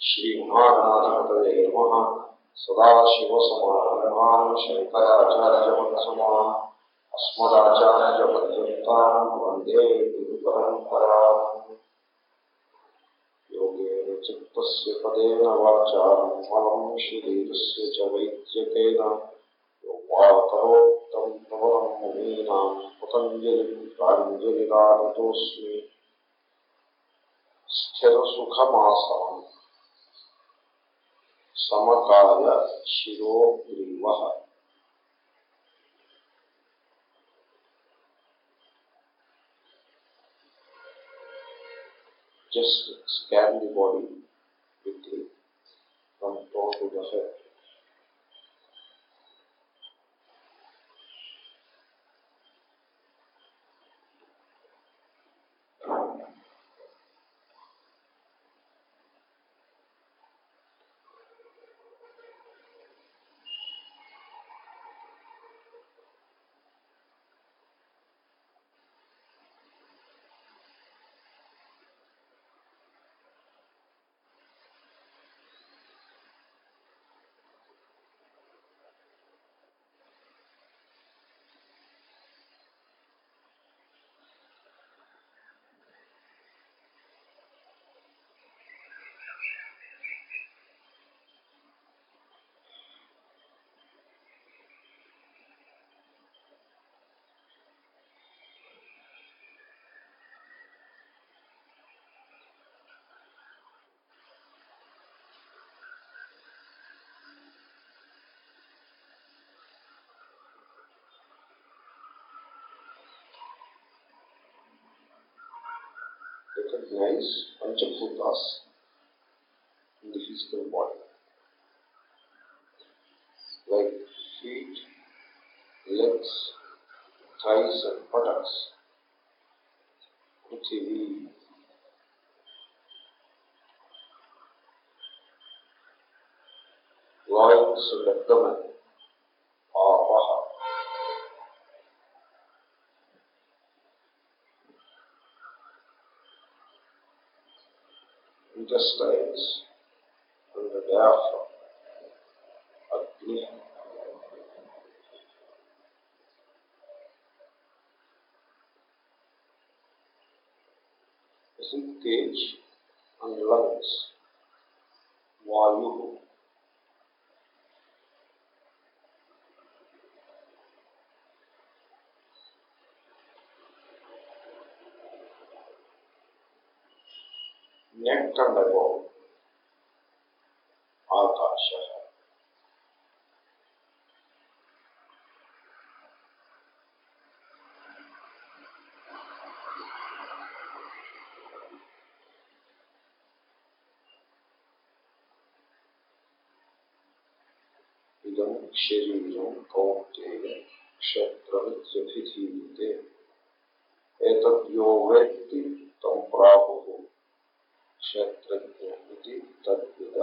श्रीमहागणाधिपतये नमः सदाशिवसमारम्भान् शङ्कराचार्यमध्यमान् अस्मदाचार्यपर्यन्तान् वंदे गुरुपरम्पराम् योगेन पदेन वाचा मलं शरीरस्य च योपाकरोक्तं प्रवरं मुनीनां पतञ्जलिं प्राञ्जलिरानतोऽस्मि स्थिरसुखमासनम् समकाय शिरोग्रीवः just scan the body quickly from toe to the head. Recognize Panchabhutas in the physical body. Intestines and the diaphragm, Agni, cage and lungs, Vayu, ఎట్టండగో ఆకాశ ఇదం శరీరం కౌంటేయ క్షత్రమిత్య విధీయతే ఏతద్యో వేత్తి తం ప్రాహుః क्षत्रज्ञ तद्विद।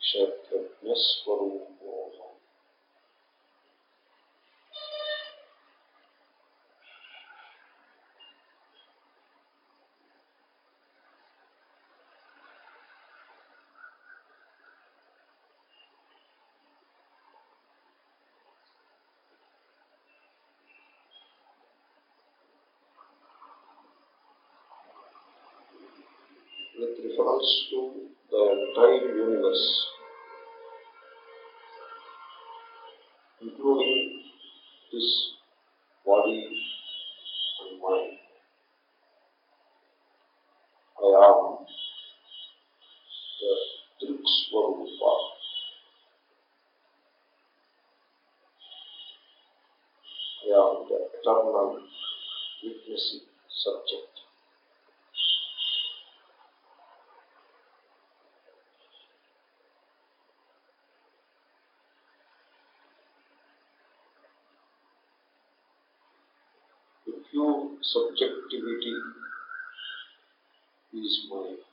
क्षत्रज्ञ स्वरूप reference to the entire universe, including this body and mind. I am the Driksvarupa. I am the eternal witnessing subject. The pure subjectivity is my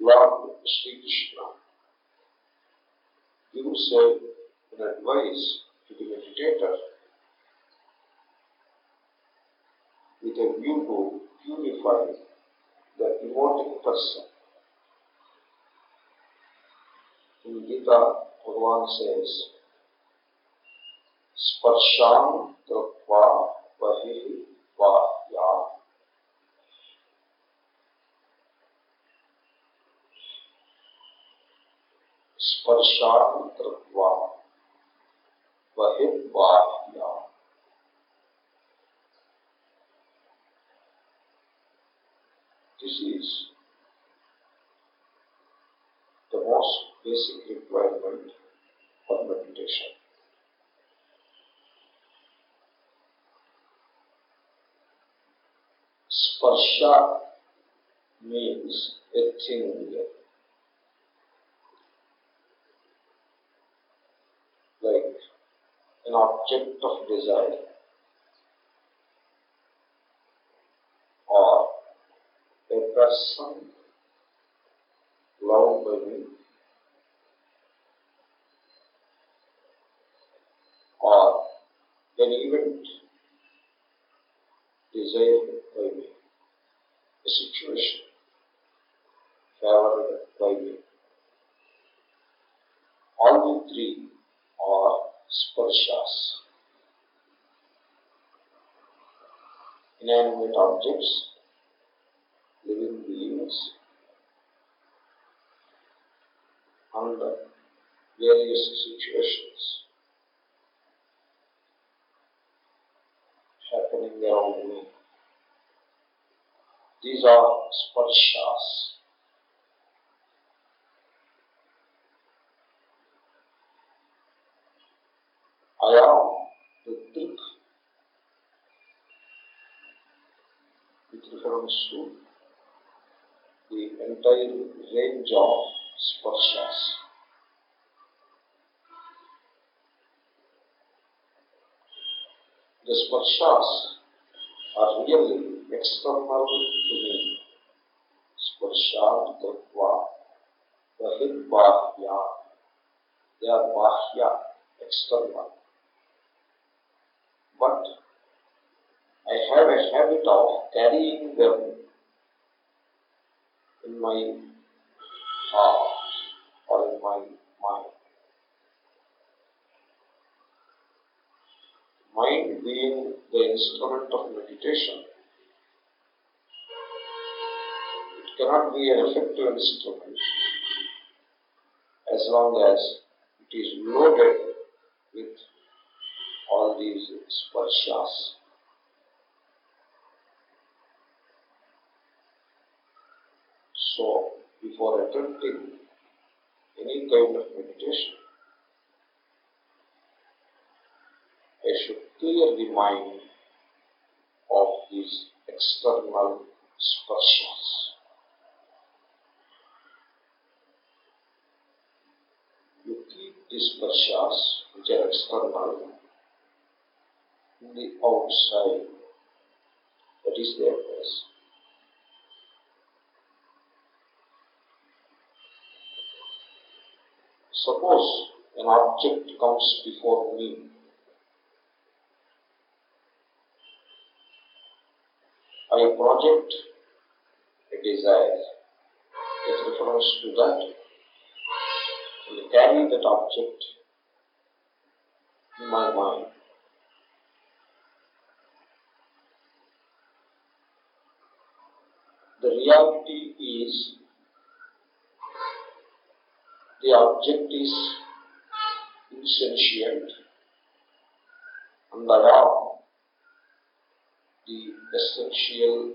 Lord Sri Krishna gives an advice to the meditator with a view to purify the emoting person. In Gita, Bhagavan says, Sparsham Drupva Vahi Vahya. This is the most basic requirement for meditation. Sparsha means a thing like an object of desire or a person loved by me or an event desired by me, a situation favored by me. All the three are sparshas. Inanimate objects, living beings, under various situations happening around me. These are sparshas. I am the Drik with reference to the entire range of sparshas. The sparshas are really external to me. Sparshat Tattva Vahid Bahya. They are Bahya, external. But I have a habit of carrying them in my heart or in my mind. Mind being the instrument of meditation, it cannot be an effective instrument as long as it is loaded with all these sparshas. So, before attempting any kind of meditation, I should clear the mind of these external sparshas. You keep these sparshas, which are external, in the outside. That is their place. Suppose an object comes before me. I project a desire with reference to that and carry that object in my mind. The reality is the object is insentient and I am the essential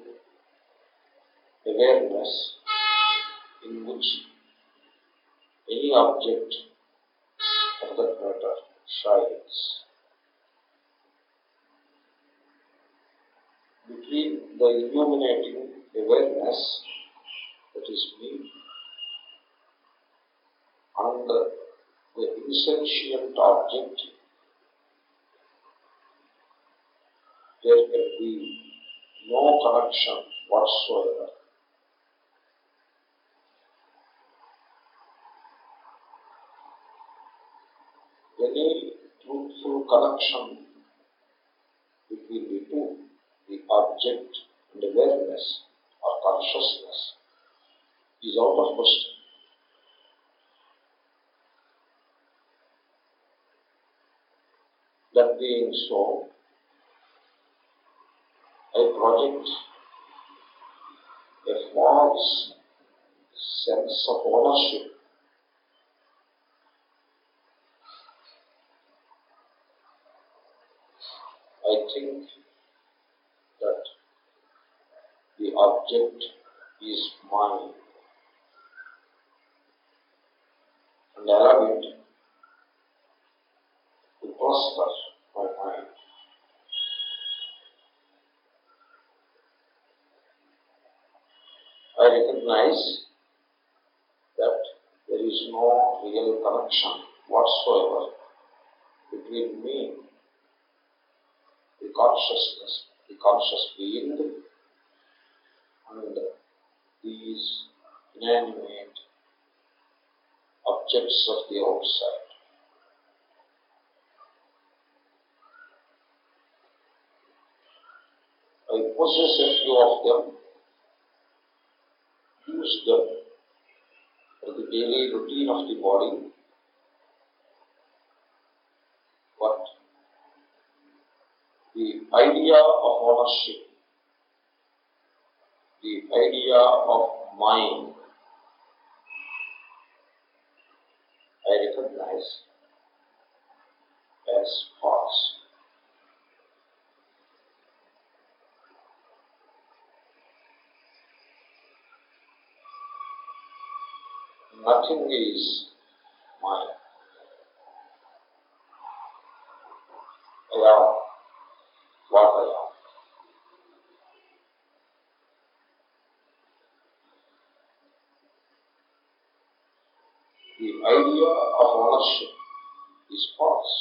awareness in which any object of that matter shines. between the illuminating awareness, that is me, and the insentient object, there can be no connection whatsoever. Any truthful connection between the two, the object and awareness or consciousness, is out of question. That being so, I project a false sense of ownership I think that the object is mine and allow it to cluster my mind. I recognize that there is no real connection whatsoever between me, the consciousness, the conscious being, and these inanimate objects of the outside. I possess a few of them, use them for the daily routine of the body, but the idea of ownership, the idea of mine, I recognize as false. Nothing is mine. I am what I am. The idea of ownership is false.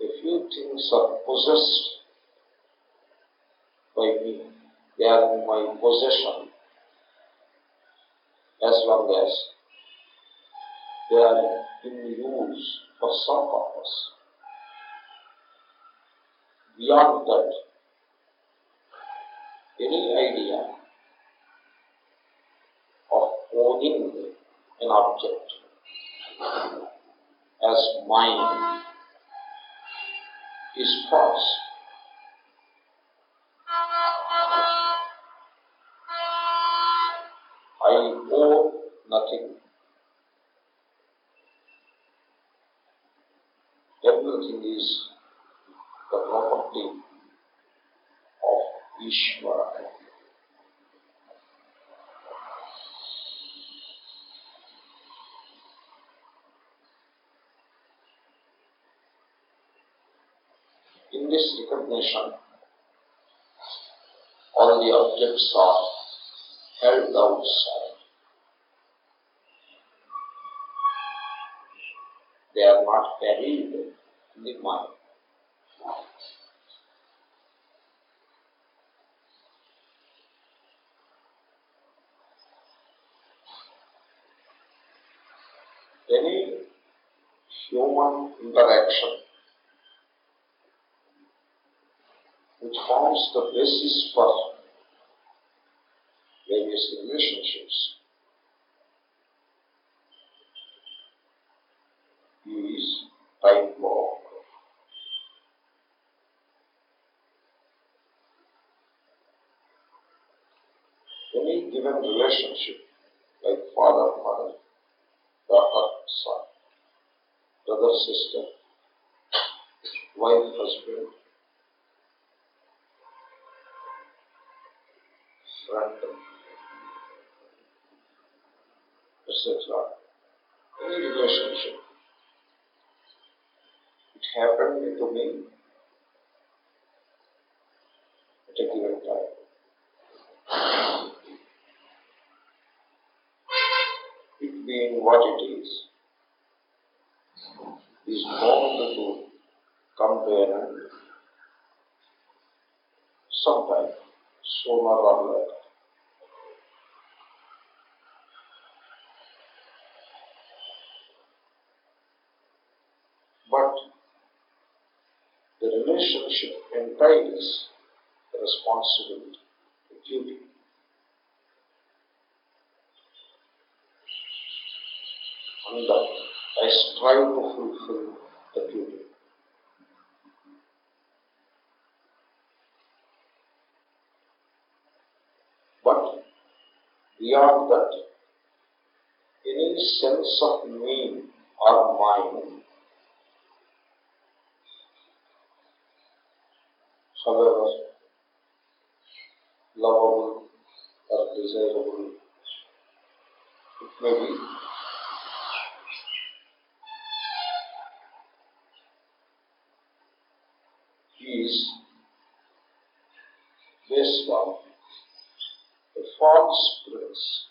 A few are possessed by me. They are in my possession as long as they are in use for some purpose. Beyond that, any idea of owning an object as mine is false. I owe nothing. Everything is the property of Ishvara. In recognition, all the objects are held outside. They are not carried in the mind. Any human interaction which forms the basis for various relationships is time bound. Any given relationship, like father, mother, daughter, son, brother, sister, wife, husband, friend, etc. Any relationship. It happened to me it being what it is, is bound to come to an end sometime, sooner or later. But the relationship entails responsibility, duty. And I strive to fulfill the duty. But beyond that, any sense of me or mine, however lovable or desirable it may be, is based on a false premise.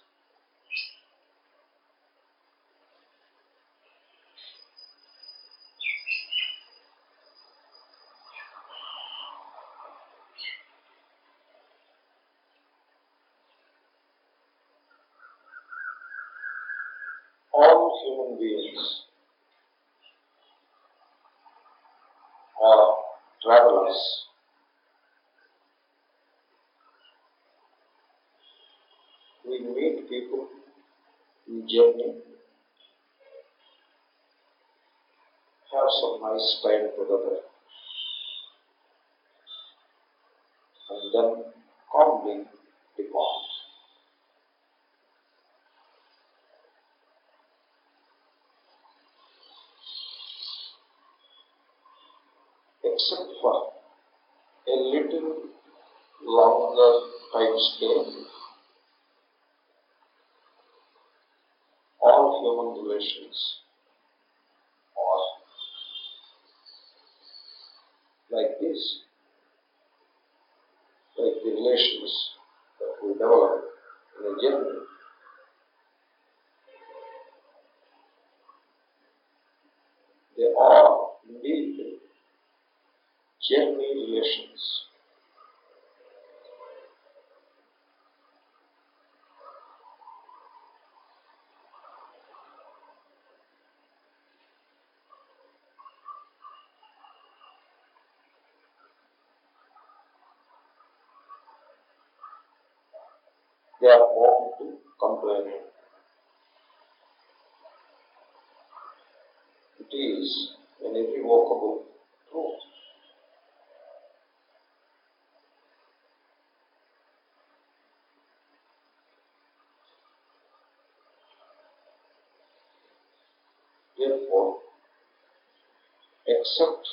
All human beings are travelers. We meet people in journey, have some nice time together, and then calmly depart. Except for a little longer time scale, all human relations are like this, relations that we develop in journey. They are indeed journey relations. They are bound to end. It is an irrevocable truth. Therefore, accept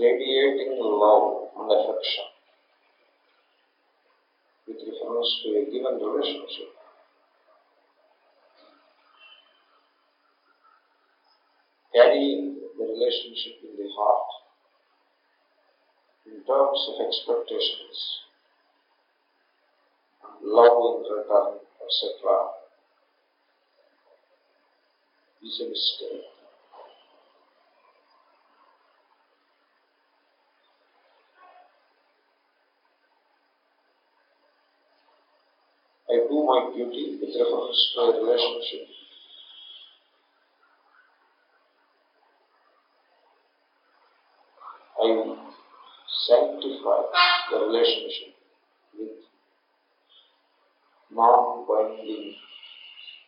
radiating love and affection with reference to a given relationship. Carrying the relationship in the heart in terms of expectations, love return, etc., is a mistake. I do my duty with reference to a relationship. I the relationship with non-binding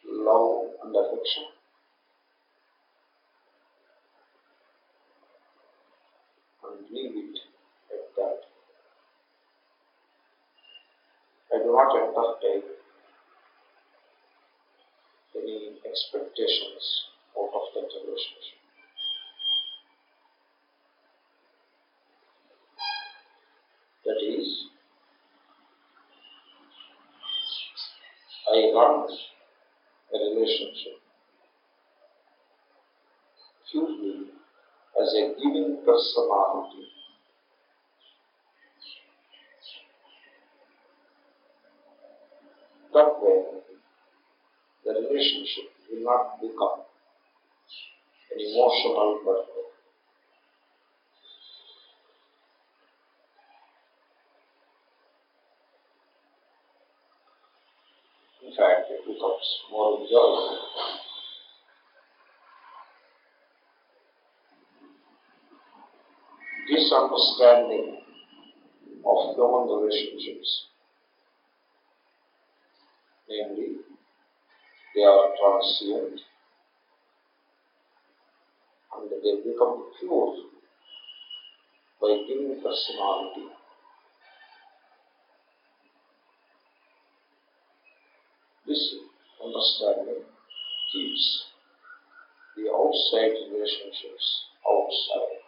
love and affection. And leave it at that. I do not entertain any expectations out of that relationship. That is, I run a relationship purely as a giving personality. That way, the relationship will not become an emotional burden. In fact, it becomes more enjoyable. This understanding of human relationships, namely, they are transient and they become pure by giving personality This understanding keeps the outside relationships outside.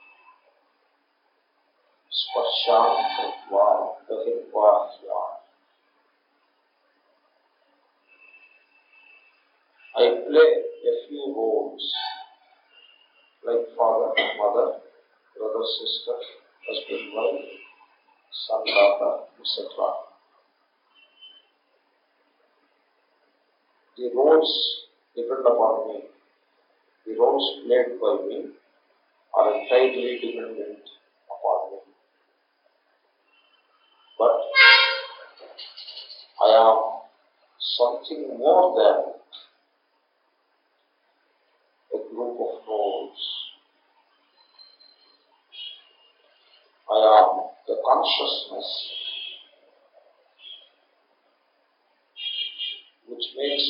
Sparsham Kritva Bahirvahya. I play a few roles like father, mother, brother, sister, husband, wife, son, daughter, etc. the roles depend upon me. The roles played by me are entirely dependent upon me. But I am something more than a group of roles. I am the consciousness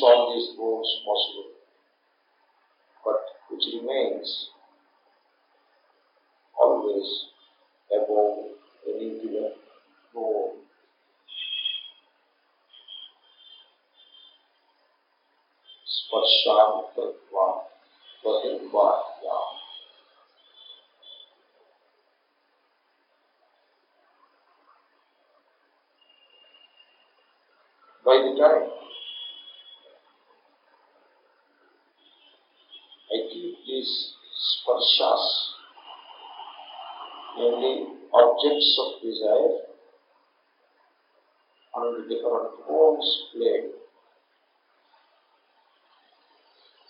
which makes all these roles possible, but which remains always above any given role. स्पर्शान्तत्वा बहिर्बाह्या By the time these sparshas, namely objects of desire and different roles played,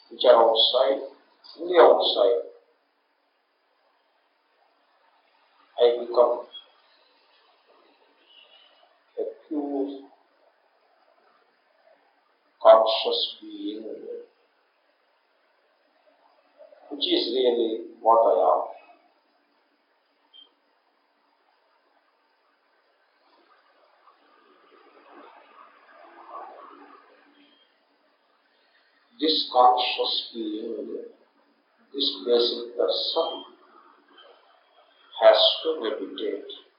which are outside, in the outside, I become a pure conscious being which is really what I am. This conscious being, this basic person, has to meditate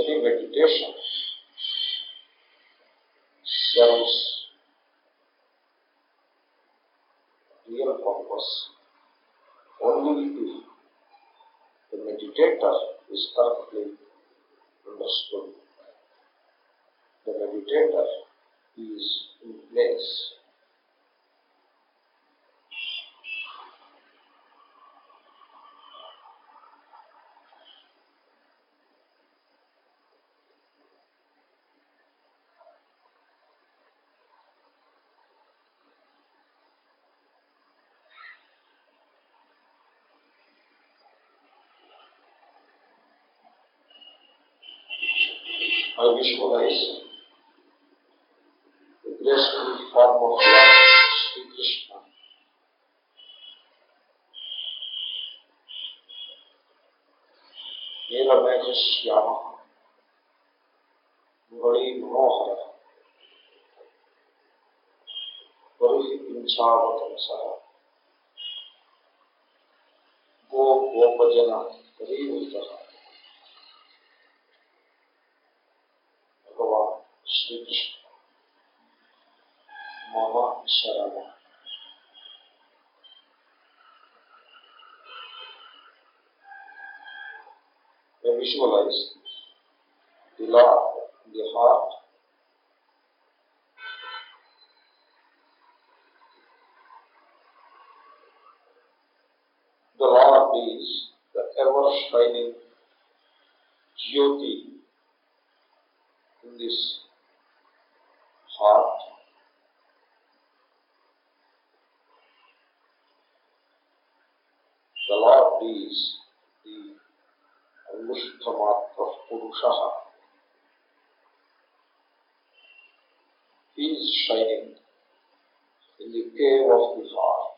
any by which Christ, the graceful form of love, Sri Krishna, नीलमेघ Shyam Murli Manohar Go गो गोपजन गरीब visualize the Lord in the heart. The Lord is the ever shining Jyoti in this heart. The Lord is the Angushtamatra Purusha. He is shining in the cave of the heart.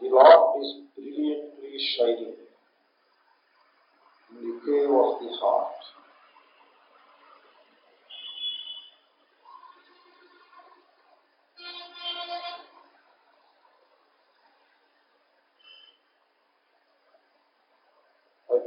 The Lord is brilliantly shining in the cave of the heart. I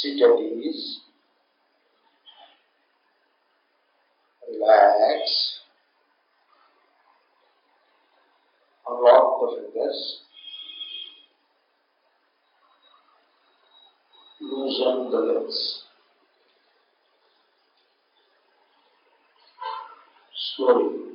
sit at ease, relax, unlock the fingers, loosen the legs. Slowly